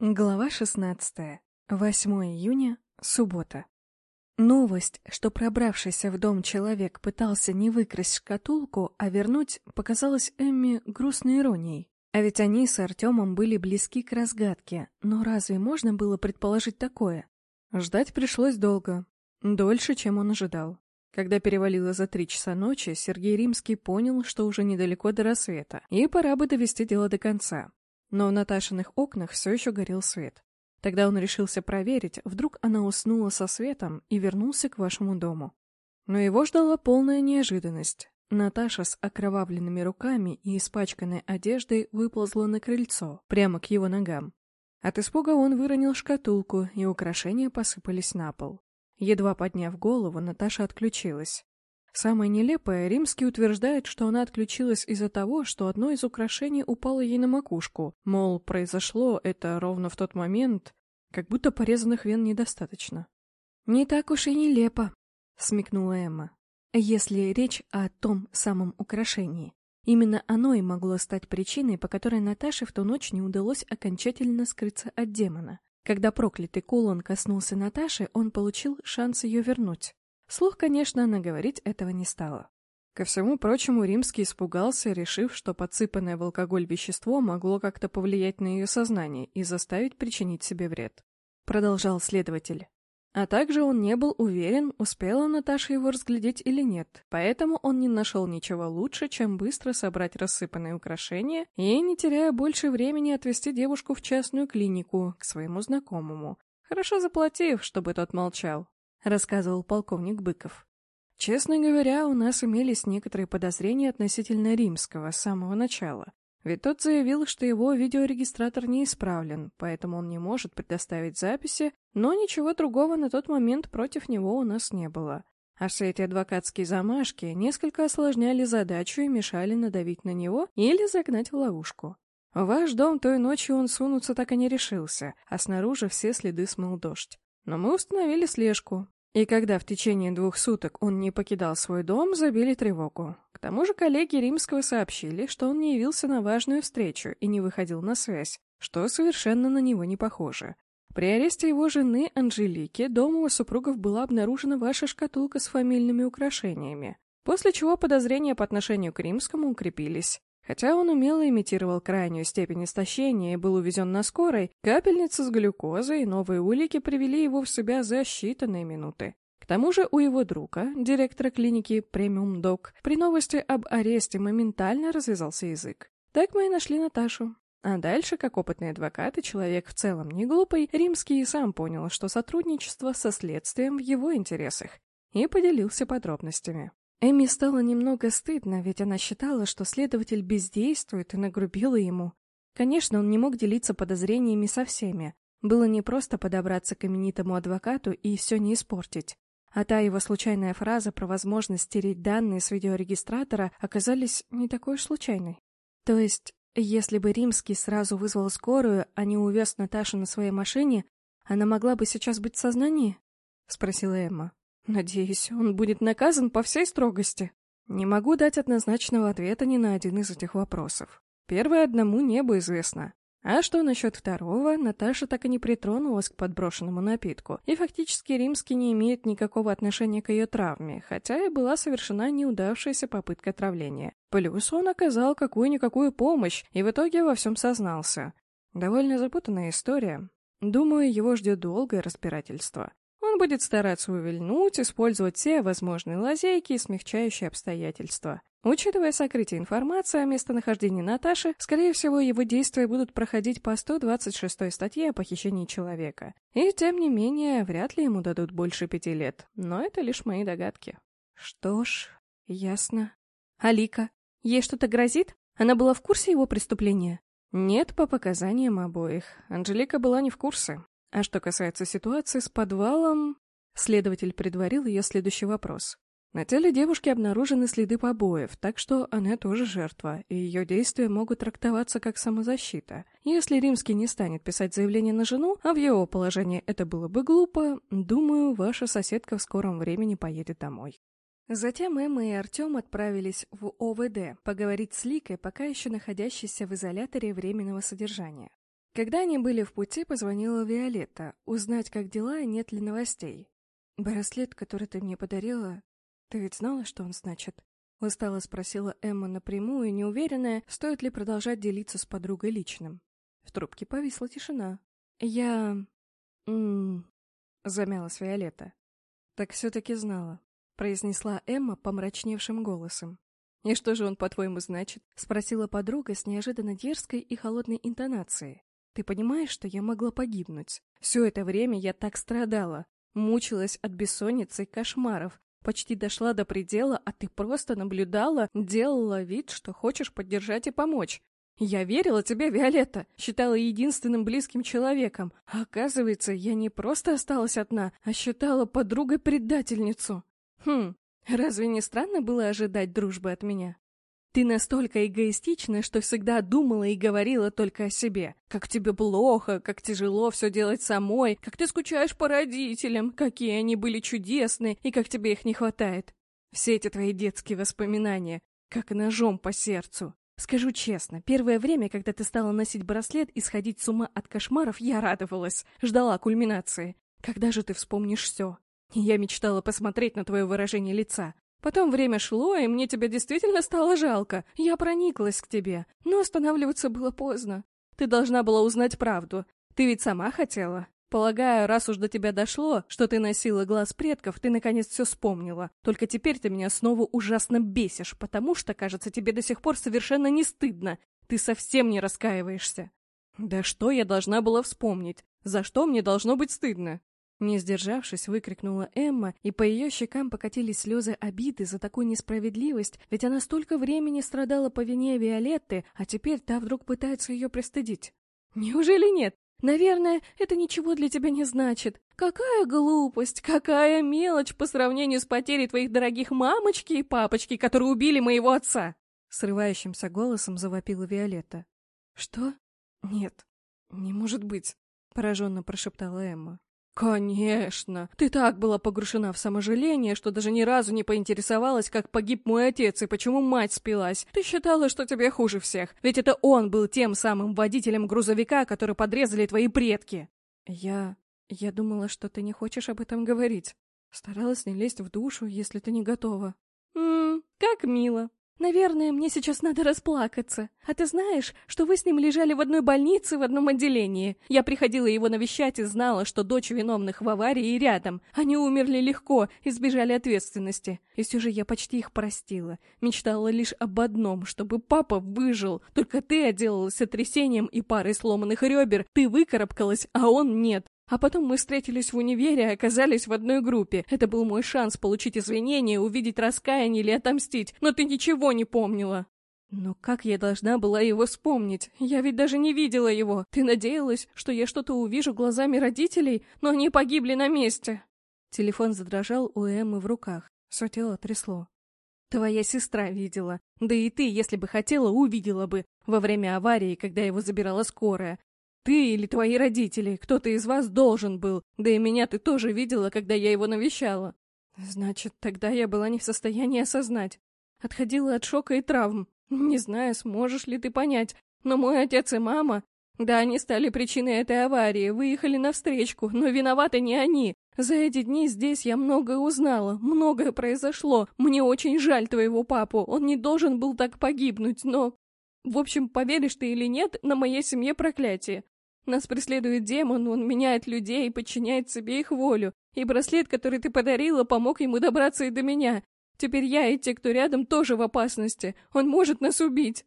Глава 16. 8 июня. Суббота. Новость, что пробравшийся в дом человек пытался не выкрасть шкатулку, а вернуть, показалась Эмми грустной иронией. А ведь они с Артемом были близки к разгадке, но разве можно было предположить такое? Ждать пришлось долго. Дольше, чем он ожидал. Когда перевалило за три часа ночи, Сергей Римский понял, что уже недалеко до рассвета, и пора бы довести дело до конца. Но в Наташиных окнах все еще горел свет. Тогда он решился проверить, вдруг она уснула со светом и вернулся к вашему дому. Но его ждала полная неожиданность. Наташа с окровавленными руками и испачканной одеждой выползла на крыльцо, прямо к его ногам. От испуга он выронил шкатулку, и украшения посыпались на пол. Едва подняв голову, Наташа отключилась. Самое нелепое, Римский утверждает, что она отключилась из-за того, что одно из украшений упало ей на макушку, мол, произошло это ровно в тот момент, как будто порезанных вен недостаточно. «Не так уж и нелепо», — смекнула Эмма. «Если речь о том самом украшении. Именно оно и могло стать причиной, по которой Наташе в ту ночь не удалось окончательно скрыться от демона. Когда проклятый кулон коснулся Наташи, он получил шанс ее вернуть. Слух, конечно, она говорить этого не стала. Ко всему прочему, Римский испугался, решив, что подсыпанное в алкоголь вещество могло как-то повлиять на ее сознание и заставить причинить себе вред. Продолжал следователь. А также он не был уверен, успела Наташа его разглядеть или нет, поэтому он не нашел ничего лучше, чем быстро собрать рассыпанные украшения и, не теряя больше времени, отвезти девушку в частную клинику, к своему знакомому, хорошо заплатив, чтобы тот молчал рассказывал полковник Быков. Честно говоря, у нас имелись некоторые подозрения относительно римского с самого начала. Ведь тот заявил, что его видеорегистратор не исправлен, поэтому он не может предоставить записи, но ничего другого на тот момент против него у нас не было. А все эти адвокатские замашки несколько осложняли задачу и мешали надавить на него или загнать в ловушку. В ваш дом той ночью он сунуться так и не решился, а снаружи все следы смыл дождь. Но мы установили слежку, и когда в течение двух суток он не покидал свой дом, забили тревогу. К тому же коллеги Римского сообщили, что он не явился на важную встречу и не выходил на связь, что совершенно на него не похоже. При аресте его жены Анжелики дома у супругов была обнаружена ваша шкатулка с фамильными украшениями, после чего подозрения по отношению к Римскому укрепились. Хотя он умело имитировал крайнюю степень истощения и был увезен на скорой, капельница с глюкозой и новые улики привели его в себя за считанные минуты. К тому же у его друга, директора клиники Премиум Док, при новости об аресте моментально развязался язык. Так мы и нашли Наташу. А дальше, как опытный адвокат и человек в целом не глупый, Римский сам понял, что сотрудничество со следствием в его интересах, и поделился подробностями. Эми стало немного стыдно, ведь она считала, что следователь бездействует и нагрубила ему. Конечно, он не мог делиться подозрениями со всеми. Было непросто подобраться к именитому адвокату и все не испортить. А та его случайная фраза про возможность стереть данные с видеорегистратора оказались не такой уж случайной. То есть, если бы Римский сразу вызвал скорую, а не увез Наташу на своей машине, она могла бы сейчас быть в сознании? — спросила Эмма. Надеюсь, он будет наказан по всей строгости. Не могу дать однозначного ответа ни на один из этих вопросов. Первое одному небу известно. А что насчет второго, Наташа так и не притронулась к подброшенному напитку, и фактически Римский не имеет никакого отношения к ее травме, хотя и была совершена неудавшаяся попытка отравления. Плюс он оказал какую-никакую помощь и в итоге во всем сознался. Довольно запутанная история. Думаю, его ждет долгое разбирательство. Он будет стараться увильнуть, использовать все возможные лазейки и смягчающие обстоятельства. Учитывая сокрытие информации о местонахождении Наташи, скорее всего, его действия будут проходить по 126 статье о похищении человека. И, тем не менее, вряд ли ему дадут больше пяти лет. Но это лишь мои догадки. Что ж, ясно. Алика, ей что-то грозит? Она была в курсе его преступления? Нет, по показаниям обоих. Анжелика была не в курсе. А что касается ситуации с подвалом... Следователь предварил ее следующий вопрос. На теле девушки обнаружены следы побоев, так что она тоже жертва, и ее действия могут трактоваться как самозащита. Если Римский не станет писать заявление на жену, а в его положении это было бы глупо, думаю, ваша соседка в скором времени поедет домой. Затем Эмма и Артем отправились в ОВД поговорить с Ликой, пока еще находящейся в изоляторе временного содержания. Когда они были в пути, позвонила Виолетта, узнать, как дела и нет ли новостей. «Браслет, который ты мне подарила, ты ведь знала, что он значит?» Устало спросила Эмма напрямую, неуверенная, стоит ли продолжать делиться с подругой личным. В трубке повисла тишина. «Я... М замялась Виолетта. «Так все-таки знала», — произнесла Эмма помрачневшим голосом. «И что же он, по-твоему, значит?» — спросила подруга с неожиданно дерзкой и холодной интонацией. «Ты понимаешь, что я могла погибнуть? Все это время я так страдала, мучилась от бессонницы и кошмаров, почти дошла до предела, а ты просто наблюдала, делала вид, что хочешь поддержать и помочь. Я верила тебе, Виолетта, считала единственным близким человеком. А оказывается, я не просто осталась одна, а считала подругой-предательницу. Хм, разве не странно было ожидать дружбы от меня? Ты настолько эгоистична, что всегда думала и говорила только о себе. Как тебе плохо, как тяжело все делать самой, как ты скучаешь по родителям, какие они были чудесны и как тебе их не хватает. Все эти твои детские воспоминания, как ножом по сердцу. Скажу честно, первое время, когда ты стала носить браслет и сходить с ума от кошмаров, я радовалась, ждала кульминации. Когда же ты вспомнишь все? Я мечтала посмотреть на твое выражение лица. Потом время шло, и мне тебя действительно стало жалко. Я прониклась к тебе, но останавливаться было поздно. Ты должна была узнать правду. Ты ведь сама хотела. Полагаю, раз уж до тебя дошло, что ты носила глаз предков, ты наконец все вспомнила. Только теперь ты меня снова ужасно бесишь, потому что, кажется, тебе до сих пор совершенно не стыдно. Ты совсем не раскаиваешься. Да что я должна была вспомнить? За что мне должно быть стыдно? Не сдержавшись, выкрикнула Эмма, и по ее щекам покатились слезы обиды за такую несправедливость, ведь она столько времени страдала по вине Виолетты, а теперь та вдруг пытается ее пристыдить. Неужели нет? Наверное, это ничего для тебя не значит. Какая глупость, какая мелочь по сравнению с потерей твоих дорогих мамочки и папочки, которые убили моего отца!» Срывающимся голосом завопила Виолетта. «Что? Нет, не может быть», — пораженно прошептала Эмма. «Конечно! Ты так была погрушена в саможаление, что даже ни разу не поинтересовалась, как погиб мой отец и почему мать спилась. Ты считала, что тебе хуже всех, ведь это он был тем самым водителем грузовика, который подрезали твои предки!» «Я... я думала, что ты не хочешь об этом говорить. Старалась не лезть в душу, если ты не готова». «Ммм, как мило!» Наверное, мне сейчас надо расплакаться. А ты знаешь, что вы с ним лежали в одной больнице в одном отделении? Я приходила его навещать и знала, что дочь виновных в аварии рядом. Они умерли легко, избежали ответственности. И все же я почти их простила. Мечтала лишь об одном, чтобы папа выжил. Только ты отделалась сотрясением и парой сломанных ребер. Ты выкарабкалась, а он нет. А потом мы встретились в универе и оказались в одной группе. Это был мой шанс получить извинения, увидеть раскаяние или отомстить, но ты ничего не помнила. Но как я должна была его вспомнить? Я ведь даже не видела его. Ты надеялась, что я что-то увижу глазами родителей, но они погибли на месте. Телефон задрожал у Эммы в руках. Все тело трясло. Твоя сестра видела. Да и ты, если бы хотела, увидела бы. Во время аварии, когда его забирала скорая. Ты или твои родители, кто-то из вас должен был, да и меня ты тоже видела, когда я его навещала. Значит, тогда я была не в состоянии осознать. Отходила от шока и травм. Не знаю, сможешь ли ты понять, но мой отец и мама... Да, они стали причиной этой аварии, выехали навстречу, но виноваты не они. За эти дни здесь я многое узнала, многое произошло. Мне очень жаль твоего папу, он не должен был так погибнуть, но... В общем, поверишь ты или нет, на моей семье проклятие. Нас преследует демон, он меняет людей и подчиняет себе их волю. И браслет, который ты подарила, помог ему добраться и до меня. Теперь я и те, кто рядом, тоже в опасности. Он может нас убить.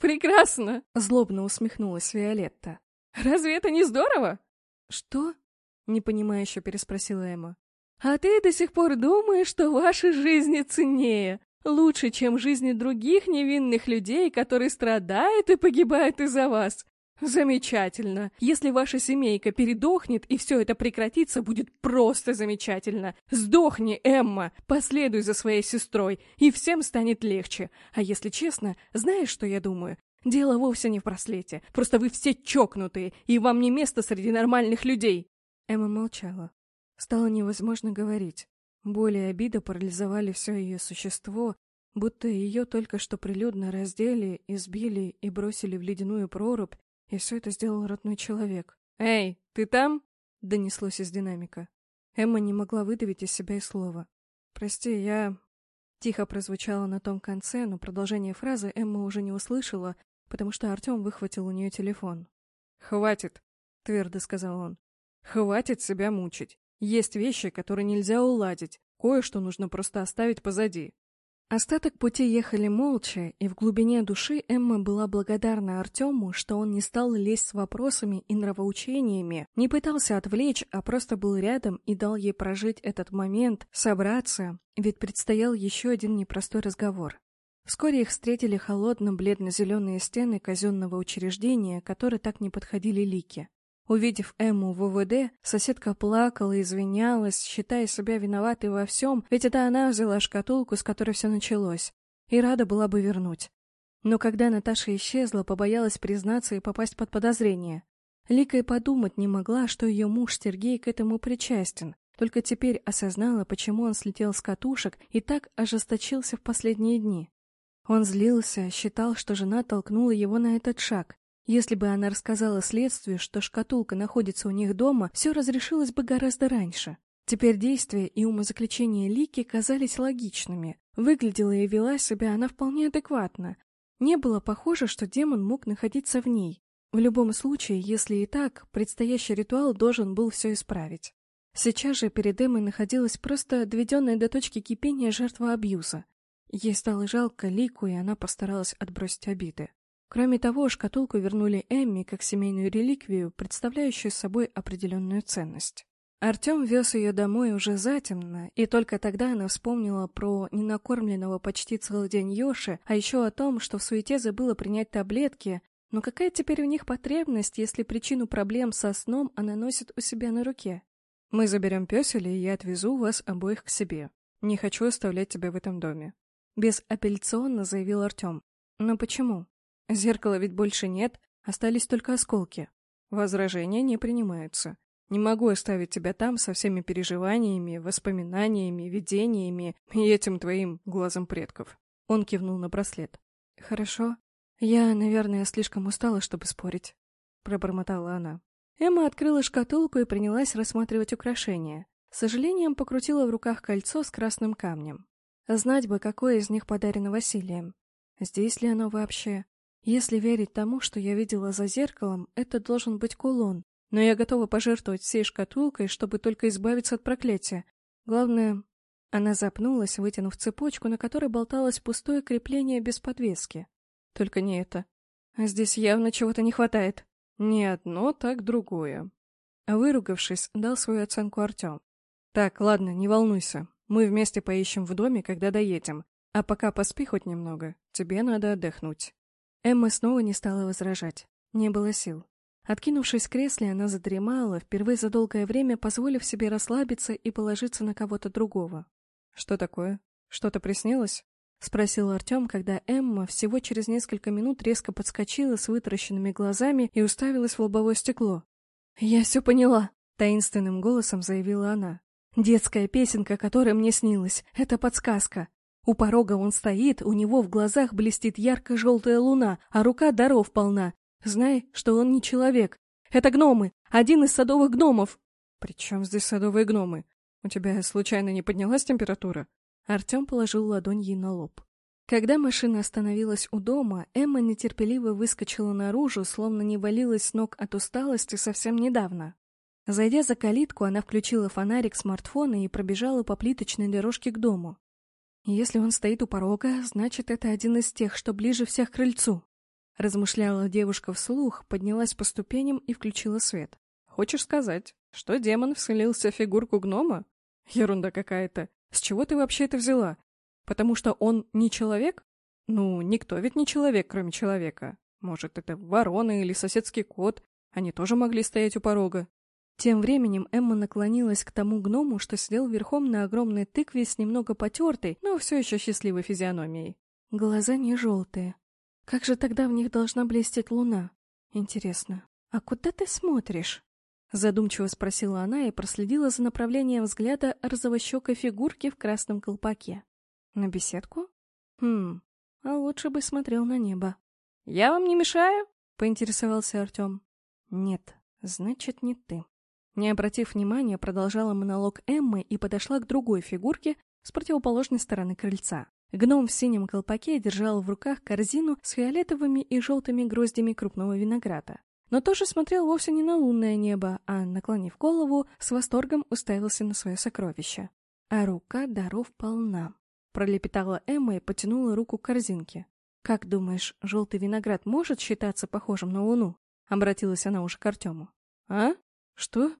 Прекрасно!» Злобно усмехнулась Виолетта. «Разве это не здорово?» «Что?» — непонимающе переспросила Эмма. «А ты до сих пор думаешь, что ваши жизни ценнее, лучше, чем жизни других невинных людей, которые страдают и погибают из-за вас. Замечательно. Если ваша семейка передохнет и все это прекратится, будет просто замечательно. Сдохни, Эмма, последуй за своей сестрой, и всем станет легче. А если честно, знаешь, что я думаю? Дело вовсе не в браслете. Просто вы все чокнутые, и вам не место среди нормальных людей. Эмма молчала. Стало невозможно говорить. Боли и обида парализовали все ее существо, будто ее только что прилюдно раздели, избили и бросили в ледяную прорубь, И все это сделал родной человек. «Эй, ты там?» — донеслось из динамика. Эмма не могла выдавить из себя и слова. «Прости, я...» Тихо прозвучало на том конце, но продолжение фразы Эмма уже не услышала, потому что Артем выхватил у нее телефон. «Хватит», — твердо сказал он. «Хватит себя мучить. Есть вещи, которые нельзя уладить. Кое-что нужно просто оставить позади. Остаток пути ехали молча, и в глубине души Эмма была благодарна Артему, что он не стал лезть с вопросами и нравоучениями, не пытался отвлечь, а просто был рядом и дал ей прожить этот момент, собраться, ведь предстоял еще один непростой разговор. Вскоре их встретили холодно-бледно-зеленые стены казенного учреждения, которые так не подходили Лике. Увидев Эмму в ВВД, соседка плакала, извинялась, считая себя виноватой во всем, ведь это она взяла шкатулку, с которой все началось, и рада была бы вернуть. Но когда Наташа исчезла, побоялась признаться и попасть под подозрение. Лика и подумать не могла, что ее муж Сергей к этому причастен, только теперь осознала, почему он слетел с катушек и так ожесточился в последние дни. Он злился, считал, что жена толкнула его на этот шаг, если бы она рассказала следствию, что шкатулка находится у них дома, все разрешилось бы гораздо раньше. Теперь действия и умозаключения Лики казались логичными. Выглядела и вела себя она вполне адекватно. Не было похоже, что демон мог находиться в ней. В любом случае, если и так, предстоящий ритуал должен был все исправить. Сейчас же перед Эмой находилась просто доведенная до точки кипения жертва абьюза. Ей стало жалко Лику, и она постаралась отбросить обиды. Кроме того, шкатулку вернули Эмми как семейную реликвию, представляющую собой определенную ценность. Артем вез ее домой уже затемно, и только тогда она вспомнила про ненакормленного почти целый день Йоши, а еще о том, что в суете забыла принять таблетки, но какая теперь у них потребность, если причину проблем со сном она носит у себя на руке? Мы заберем песеля, и я отвезу вас обоих к себе. Не хочу оставлять тебя в этом доме. Безапелляционно заявил Артем. Но почему? Зеркала ведь больше нет, остались только осколки. Возражения не принимаются. Не могу оставить тебя там со всеми переживаниями, воспоминаниями, видениями и этим твоим глазом предков. Он кивнул на браслет. Хорошо. Я, наверное, слишком устала, чтобы спорить, пробормотала она. Эмма открыла шкатулку и принялась рассматривать украшения. С сожалением покрутила в руках кольцо с красным камнем. Знать бы, какое из них подарено Василием. Здесь ли оно вообще? Если верить тому, что я видела за зеркалом, это должен быть кулон. Но я готова пожертвовать всей шкатулкой, чтобы только избавиться от проклятия. Главное... Она запнулась, вытянув цепочку, на которой болталось пустое крепление без подвески. Только не это. А здесь явно чего-то не хватает. Не одно, так другое. Выругавшись, дал свою оценку Артем. Так, ладно, не волнуйся. Мы вместе поищем в доме, когда доедем. А пока поспи хоть немного. Тебе надо отдохнуть. Эмма снова не стала возражать. Не было сил. Откинувшись в кресле, она задремала, впервые за долгое время позволив себе расслабиться и положиться на кого-то другого. «Что такое? Что-то приснилось?» — спросил Артем, когда Эмма всего через несколько минут резко подскочила с вытаращенными глазами и уставилась в лобовое стекло. «Я все поняла», — таинственным голосом заявила она. «Детская песенка, которая мне снилась, — это подсказка. У порога он стоит, у него в глазах блестит ярко-желтая луна, а рука даров полна. Знай, что он не человек. Это гномы, один из садовых гномов. При чем здесь садовые гномы? У тебя случайно не поднялась температура? Артем положил ладонь ей на лоб. Когда машина остановилась у дома, Эмма нетерпеливо выскочила наружу, словно не валилась с ног от усталости совсем недавно. Зайдя за калитку, она включила фонарик смартфона и пробежала по плиточной дорожке к дому. Если он стоит у порога, значит, это один из тех, что ближе всех к крыльцу. Размышляла девушка вслух, поднялась по ступеням и включила свет. Хочешь сказать, что демон вселился в фигурку гнома? Ерунда какая-то. С чего ты вообще это взяла? Потому что он не человек? Ну, никто ведь не человек, кроме человека. Может, это ворона или соседский кот. Они тоже могли стоять у порога. Тем временем Эмма наклонилась к тому гному, что сидел верхом на огромной тыкве с немного потертой, но все еще счастливой физиономией. Глаза не желтые. Как же тогда в них должна блестеть луна? Интересно, а куда ты смотришь? Задумчиво спросила она и проследила за направлением взгляда розовощекой фигурки в красном колпаке. На беседку? Хм, а лучше бы смотрел на небо. «Я вам не мешаю?» поинтересовался Артем. «Нет, значит, не ты». Не обратив внимания, продолжала монолог Эммы и подошла к другой фигурке с противоположной стороны крыльца. Гном в синем колпаке держал в руках корзину с фиолетовыми и желтыми гроздями крупного винограда. Но тоже смотрел вовсе не на лунное небо, а, наклонив голову, с восторгом уставился на свое сокровище. А рука даров полна. Пролепетала Эмма и потянула руку к корзинке. «Как думаешь, желтый виноград может считаться похожим на луну?» Обратилась она уже к Артему. «А? Что?»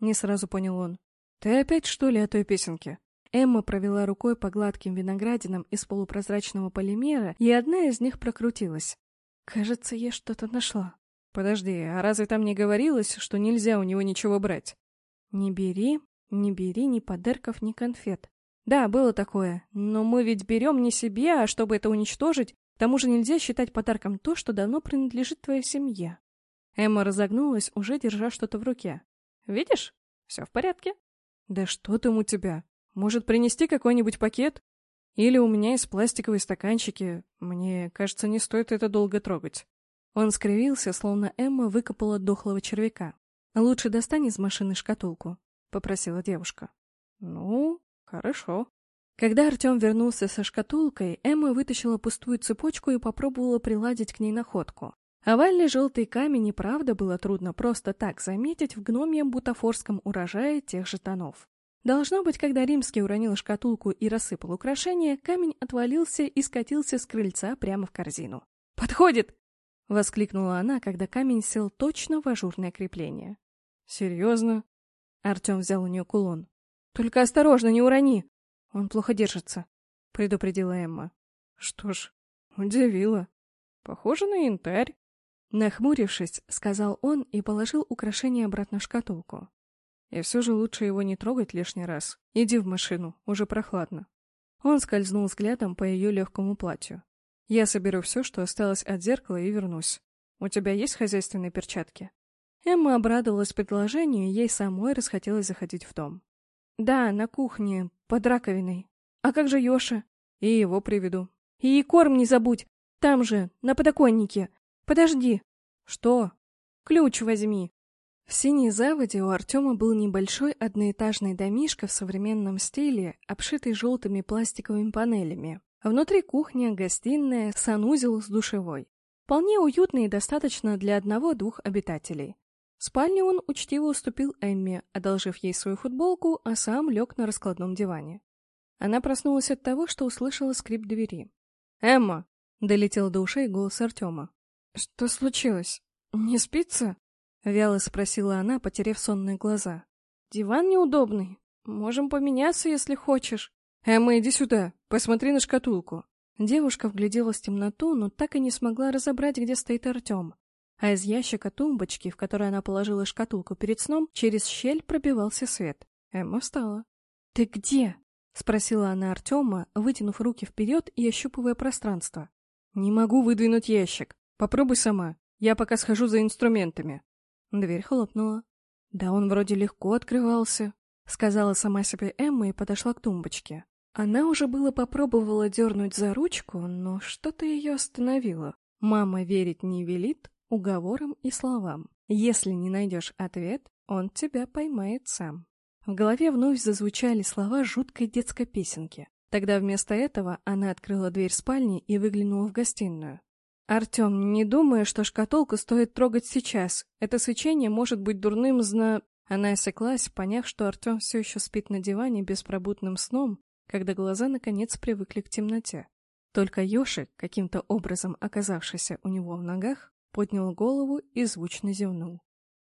Не сразу понял он. «Ты опять, что ли, о той песенке?» Эмма провела рукой по гладким виноградинам из полупрозрачного полимера, и одна из них прокрутилась. «Кажется, я что-то нашла». «Подожди, а разве там не говорилось, что нельзя у него ничего брать?» «Не бери, не бери ни подарков, ни конфет». «Да, было такое, но мы ведь берем не себе, а чтобы это уничтожить, к тому же нельзя считать подарком то, что давно принадлежит твоей семье». Эмма разогнулась, уже держа что-то в руке. «Видишь? Все в порядке». «Да что там у тебя?» Может, принести какой-нибудь пакет? Или у меня есть пластиковые стаканчики. Мне кажется, не стоит это долго трогать. Он скривился, словно Эмма выкопала дохлого червяка. «Лучше достань из машины шкатулку», — попросила девушка. «Ну, хорошо». Когда Артем вернулся со шкатулкой, Эмма вытащила пустую цепочку и попробовала приладить к ней находку. Овальный желтый камень и правда было трудно просто так заметить в гномьем бутафорском урожае тех же тонов. Должно быть, когда Римский уронил шкатулку и рассыпал украшения, камень отвалился и скатился с крыльца прямо в корзину. «Подходит!» — воскликнула она, когда камень сел точно в ажурное крепление. «Серьезно?» — Артем взял у нее кулон. «Только осторожно, не урони! Он плохо держится», — предупредила Эмма. «Что ж, удивило. Похоже на янтарь». Нахмурившись, сказал он и положил украшение обратно в шкатулку. И все же лучше его не трогать лишний раз. Иди в машину, уже прохладно. Он скользнул взглядом по ее легкому платью. Я соберу все, что осталось от зеркала, и вернусь. У тебя есть хозяйственные перчатки? Эмма обрадовалась предложению, и ей самой расхотелось заходить в дом. Да, на кухне, под раковиной. А как же Йоша? И его приведу. И корм не забудь. Там же, на подоконнике. Подожди. Что? Ключ возьми. В синей заводе у Артема был небольшой одноэтажный домишко в современном стиле, обшитый желтыми пластиковыми панелями. Внутри кухня, гостиная, санузел с душевой. Вполне уютный и достаточно для одного-двух обитателей. Спальню он учтиво уступил Эмме, одолжив ей свою футболку, а сам лег на раскладном диване. Она проснулась от того, что услышала скрип двери. «Эмма!» — долетел до ушей голос Артема. «Что случилось? Не спится?» Вяло спросила она, потеряв сонные глаза. «Диван неудобный. Можем поменяться, если хочешь». «Эмма, иди сюда. Посмотри на шкатулку». Девушка вгляделась в темноту, но так и не смогла разобрать, где стоит Артем. А из ящика тумбочки, в которой она положила шкатулку перед сном, через щель пробивался свет. Эмма встала. «Ты где?» — спросила она Артема, вытянув руки вперед и ощупывая пространство. «Не могу выдвинуть ящик. Попробуй сама. Я пока схожу за инструментами». Дверь хлопнула. «Да он вроде легко открывался», — сказала сама себе Эмма и подошла к тумбочке. Она уже было попробовала дернуть за ручку, но что-то ее остановило. Мама верить не велит уговорам и словам. Если не найдешь ответ, он тебя поймает сам. В голове вновь зазвучали слова жуткой детской песенки. Тогда вместо этого она открыла дверь спальни и выглянула в гостиную. «Артем, не думаю, что шкатулку стоит трогать сейчас. Это свечение может быть дурным зна...» Она осеклась, поняв, что Артем все еще спит на диване беспробудным сном, когда глаза наконец привыкли к темноте. Только Йоши, каким-то образом оказавшийся у него в ногах, поднял голову и звучно зевнул.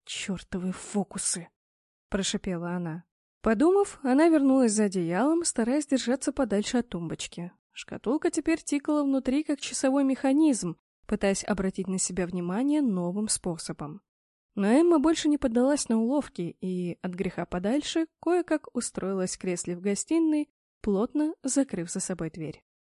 «Чертовы фокусы!» — прошипела она. Подумав, она вернулась за одеялом, стараясь держаться подальше от тумбочки. Шкатулка теперь тикала внутри, как часовой механизм, пытаясь обратить на себя внимание новым способом. Но Эмма больше не поддалась на уловки и, от греха подальше, кое-как устроилась в кресле в гостиной, плотно закрыв за собой дверь.